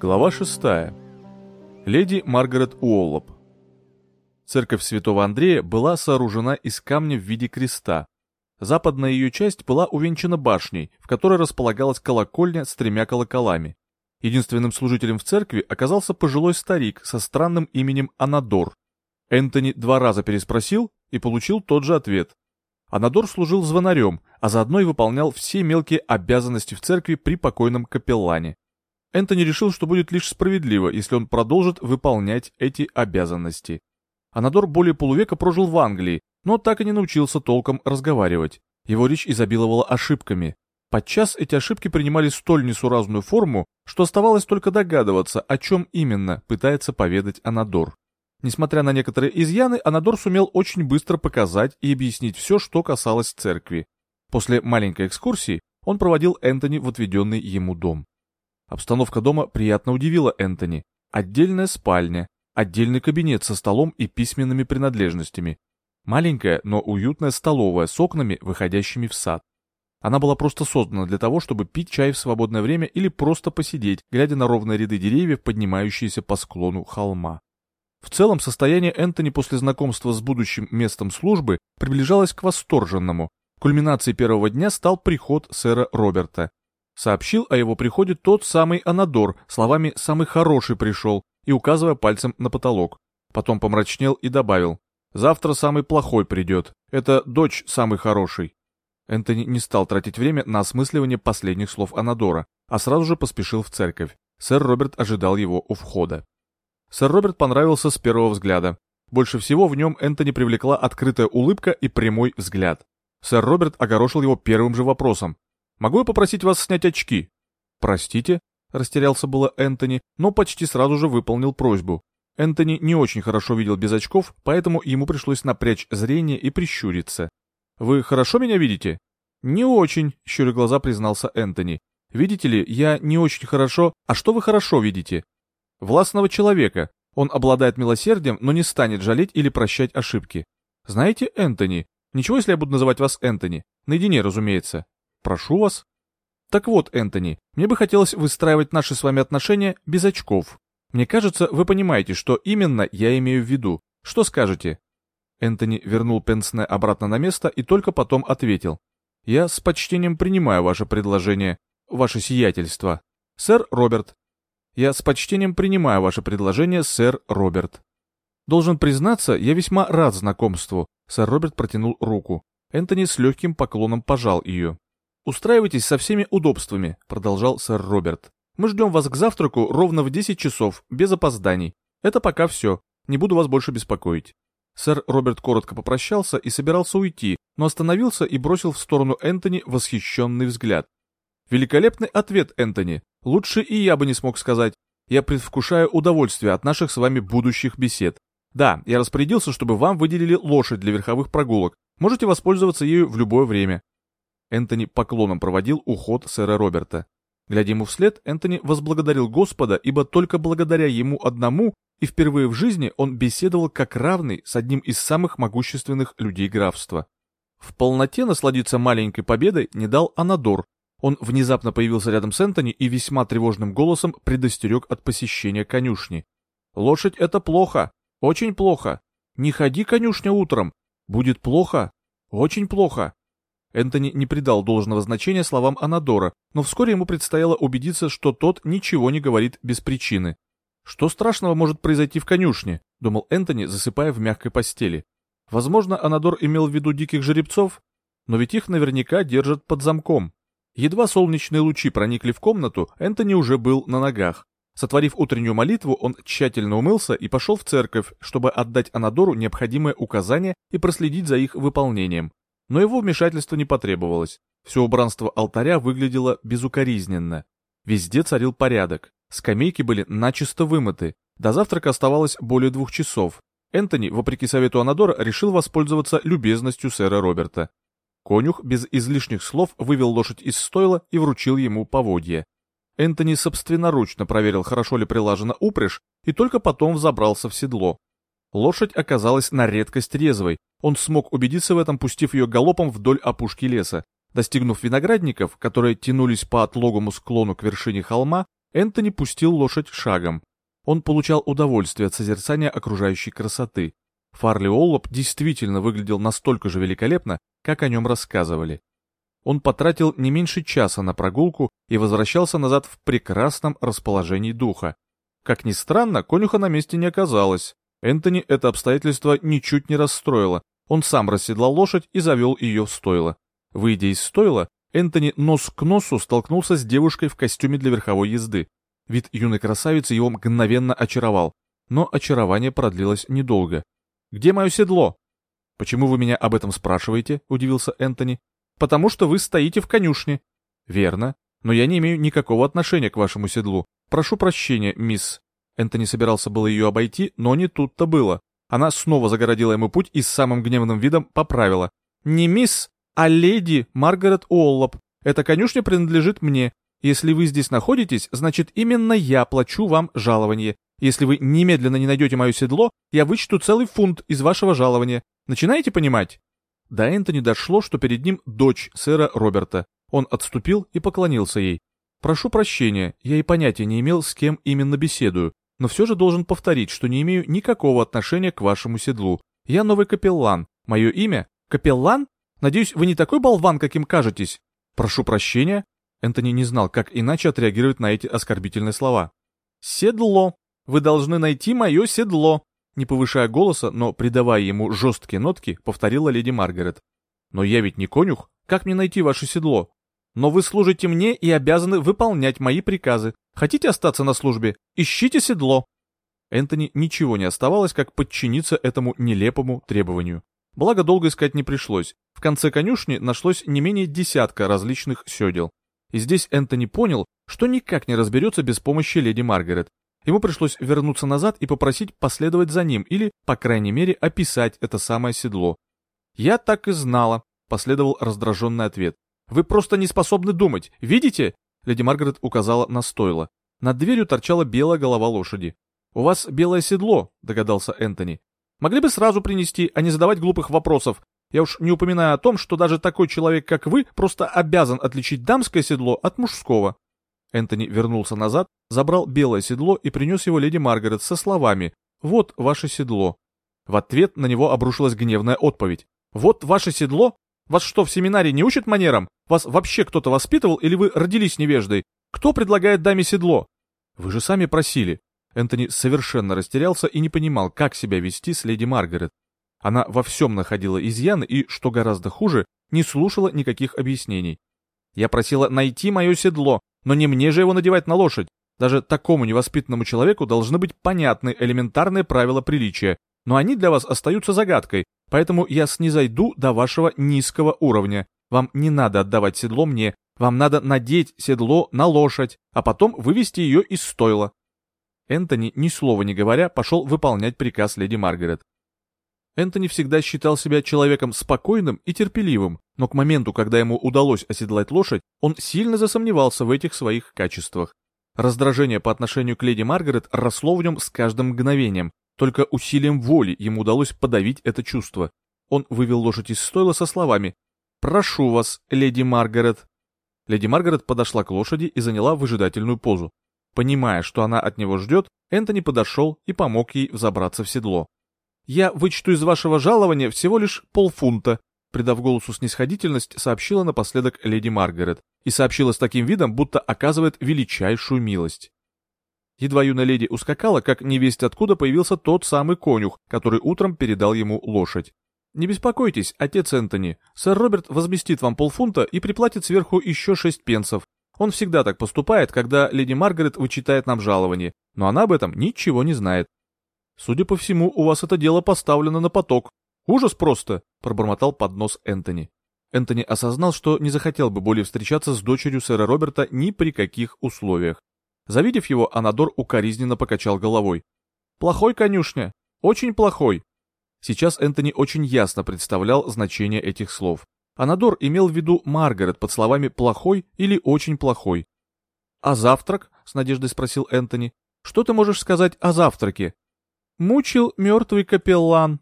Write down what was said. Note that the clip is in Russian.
Глава 6. Леди Маргарет Уоллоп. Церковь Святого Андрея была сооружена из камня в виде креста. Западная ее часть была увенчана башней, в которой располагалась колокольня с тремя колоколами. Единственным служителем в церкви оказался пожилой старик со странным именем Анадор. Энтони два раза переспросил и получил тот же ответ. Анадор служил звонарем, а заодно и выполнял все мелкие обязанности в церкви при покойном капеллане. Энтони решил, что будет лишь справедливо, если он продолжит выполнять эти обязанности. Анадор более полувека прожил в Англии, но так и не научился толком разговаривать. Его речь изобиловала ошибками. Подчас эти ошибки принимали столь несуразную форму, что оставалось только догадываться, о чем именно пытается поведать Анадор. Несмотря на некоторые изъяны, Анадор сумел очень быстро показать и объяснить все, что касалось церкви. После маленькой экскурсии он проводил Энтони в отведенный ему дом. Обстановка дома приятно удивила Энтони. Отдельная спальня, отдельный кабинет со столом и письменными принадлежностями. Маленькая, но уютная столовая с окнами, выходящими в сад. Она была просто создана для того, чтобы пить чай в свободное время или просто посидеть, глядя на ровные ряды деревьев, поднимающиеся по склону холма. В целом, состояние Энтони после знакомства с будущим местом службы приближалось к восторженному. Кульминацией первого дня стал приход сэра Роберта. Сообщил о его приходе тот самый Анадор, словами «самый хороший пришел» и указывая пальцем на потолок. Потом помрачнел и добавил «завтра самый плохой придет, это дочь самый хороший». Энтони не стал тратить время на осмысливание последних слов Анадора, а сразу же поспешил в церковь. Сэр Роберт ожидал его у входа. Сэр Роберт понравился с первого взгляда. Больше всего в нем Энтони привлекла открытая улыбка и прямой взгляд. Сэр Роберт огорошил его первым же вопросом. Могу я попросить вас снять очки?» «Простите?» — растерялся было Энтони, но почти сразу же выполнил просьбу. Энтони не очень хорошо видел без очков, поэтому ему пришлось напрячь зрение и прищуриться. «Вы хорошо меня видите?» «Не очень», — щуря глаза признался Энтони. «Видите ли, я не очень хорошо... А что вы хорошо видите?» «Властного человека. Он обладает милосердием, но не станет жалеть или прощать ошибки. Знаете, Энтони, ничего, если я буду называть вас Энтони? Наедине, разумеется. Прошу вас. Так вот, Энтони, мне бы хотелось выстраивать наши с вами отношения без очков. Мне кажется, вы понимаете, что именно я имею в виду. Что скажете? Энтони вернул Пенсне обратно на место и только потом ответил. Я с почтением принимаю ваше предложение, ваше сиятельство. Сэр Роберт. Я с почтением принимаю ваше предложение, сэр Роберт. Должен признаться, я весьма рад знакомству. Сэр Роберт протянул руку. Энтони с легким поклоном пожал ее. «Устраивайтесь со всеми удобствами», — продолжал сэр Роберт. «Мы ждем вас к завтраку ровно в 10 часов, без опозданий. Это пока все. Не буду вас больше беспокоить». Сэр Роберт коротко попрощался и собирался уйти, но остановился и бросил в сторону Энтони восхищенный взгляд. «Великолепный ответ, Энтони. Лучше и я бы не смог сказать. Я предвкушаю удовольствие от наших с вами будущих бесед. Да, я распорядился, чтобы вам выделили лошадь для верховых прогулок. Можете воспользоваться ею в любое время. Энтони поклоном проводил уход сэра Роберта. Глядя ему вслед, Энтони возблагодарил Господа, ибо только благодаря ему одному и впервые в жизни он беседовал как равный с одним из самых могущественных людей графства. В полноте насладиться маленькой победой не дал Анадор. Он внезапно появился рядом с Энтони и весьма тревожным голосом предостерег от посещения конюшни. «Лошадь — это плохо, очень плохо. Не ходи, конюшня, утром. Будет плохо, очень плохо. Энтони не придал должного значения словам Анадора, но вскоре ему предстояло убедиться, что тот ничего не говорит без причины. «Что страшного может произойти в конюшне?» — думал Энтони, засыпая в мягкой постели. Возможно, Анадор имел в виду диких жеребцов, но ведь их наверняка держат под замком. Едва солнечные лучи проникли в комнату, Энтони уже был на ногах. Сотворив утреннюю молитву, он тщательно умылся и пошел в церковь, чтобы отдать Анадору необходимые указания и проследить за их выполнением но его вмешательство не потребовалось. Все убранство алтаря выглядело безукоризненно. Везде царил порядок. Скамейки были начисто вымыты. До завтрака оставалось более двух часов. Энтони, вопреки совету Анадора, решил воспользоваться любезностью сэра Роберта. Конюх без излишних слов вывел лошадь из стойла и вручил ему поводье. Энтони собственноручно проверил, хорошо ли прилажена упряжь, и только потом взобрался в седло. Лошадь оказалась на редкость резвой, он смог убедиться в этом, пустив ее галопом вдоль опушки леса. Достигнув виноградников, которые тянулись по отлогому склону к вершине холма, Энтони пустил лошадь шагом. Он получал удовольствие от созерцания окружающей красоты. Фарли Оллоп действительно выглядел настолько же великолепно, как о нем рассказывали. Он потратил не меньше часа на прогулку и возвращался назад в прекрасном расположении духа. Как ни странно, конюха на месте не оказалось. Энтони это обстоятельство ничуть не расстроило. Он сам расседлал лошадь и завел ее в стойло. Выйдя из стойла, Энтони нос к носу столкнулся с девушкой в костюме для верховой езды. Вид юной красавицы его мгновенно очаровал, но очарование продлилось недолго. «Где мое седло?» «Почему вы меня об этом спрашиваете?» — удивился Энтони. «Потому что вы стоите в конюшне». «Верно. Но я не имею никакого отношения к вашему седлу. Прошу прощения, мисс». Энтони собирался было ее обойти, но не тут-то было. Она снова загородила ему путь и с самым гневным видом поправила. «Не мисс, а леди Маргарет Уоллоп. Эта конюшня принадлежит мне. Если вы здесь находитесь, значит именно я плачу вам жалование. Если вы немедленно не найдете мое седло, я вычту целый фунт из вашего жалования. Начинаете понимать?» До Энтони дошло, что перед ним дочь сэра Роберта. Он отступил и поклонился ей. «Прошу прощения, я и понятия не имел, с кем именно беседую, но все же должен повторить, что не имею никакого отношения к вашему седлу. Я новый капеллан. Мое имя? Капеллан? Надеюсь, вы не такой болван, каким кажетесь. Прошу прощения». Энтони не знал, как иначе отреагировать на эти оскорбительные слова. «Седло. Вы должны найти мое седло», не повышая голоса, но придавая ему жесткие нотки, повторила леди Маргарет. «Но я ведь не конюх. Как мне найти ваше седло? Но вы служите мне и обязаны выполнять мои приказы. Хотите остаться на службе? Ищите седло». Энтони ничего не оставалось, как подчиниться этому нелепому требованию. Благо, долго искать не пришлось. В конце конюшни нашлось не менее десятка различных седел. И здесь Энтони понял, что никак не разберется без помощи леди Маргарет. Ему пришлось вернуться назад и попросить последовать за ним или, по крайней мере, описать это самое седло. «Я так и знала», — последовал раздраженный ответ. «Вы просто не способны думать, видите?» Леди Маргарет указала на стойло. Над дверью торчала белая голова лошади. «У вас белое седло», — догадался Энтони. «Могли бы сразу принести, а не задавать глупых вопросов. Я уж не упоминаю о том, что даже такой человек, как вы, просто обязан отличить дамское седло от мужского». Энтони вернулся назад, забрал белое седло и принес его леди Маргарет со словами «Вот ваше седло». В ответ на него обрушилась гневная отповедь. «Вот ваше седло? Вас что, в семинарии не учат манерам? Вас вообще кто-то воспитывал или вы родились невеждой? Кто предлагает даме седло?» «Вы же сами просили». Энтони совершенно растерялся и не понимал, как себя вести с леди Маргарет. Она во всем находила изъяны и, что гораздо хуже, не слушала никаких объяснений. «Я просила найти мое седло, но не мне же его надевать на лошадь. Даже такому невоспитанному человеку должны быть понятны элементарные правила приличия, но они для вас остаются загадкой, поэтому я снизойду до вашего низкого уровня. Вам не надо отдавать седло мне, вам надо надеть седло на лошадь, а потом вывести ее из стойла». Энтони, ни слова не говоря, пошел выполнять приказ леди Маргарет. Энтони всегда считал себя человеком спокойным и терпеливым, но к моменту, когда ему удалось оседлать лошадь, он сильно засомневался в этих своих качествах. Раздражение по отношению к леди Маргарет росло в нем с каждым мгновением, только усилием воли ему удалось подавить это чувство. Он вывел лошадь из стойла со словами «Прошу вас, леди Маргарет». Леди Маргарет подошла к лошади и заняла выжидательную позу. Понимая, что она от него ждет, Энтони подошел и помог ей взобраться в седло. «Я вычту из вашего жалования всего лишь полфунта», придав голосу снисходительность, сообщила напоследок леди Маргарет и сообщила с таким видом, будто оказывает величайшую милость. Едва юная леди ускакала, как невесть откуда появился тот самый конюх, который утром передал ему лошадь. «Не беспокойтесь, отец Энтони, сэр Роберт возместит вам полфунта и приплатит сверху еще шесть пенсов. Он всегда так поступает, когда леди Маргарет вычитает нам жалование, но она об этом ничего не знает. Судя по всему, у вас это дело поставлено на поток. Ужас просто, пробормотал под нос Энтони. Энтони осознал, что не захотел бы более встречаться с дочерью сэра Роберта ни при каких условиях. Завидев его, Анадор укоризненно покачал головой. «Плохой конюшня. Очень плохой». Сейчас Энтони очень ясно представлял значение этих слов. Анадор имел в виду Маргарет под словами «плохой» или «очень плохой». «А завтрак?» — с надеждой спросил Энтони. «Что ты можешь сказать о завтраке?» Мучил мертвый капеллан.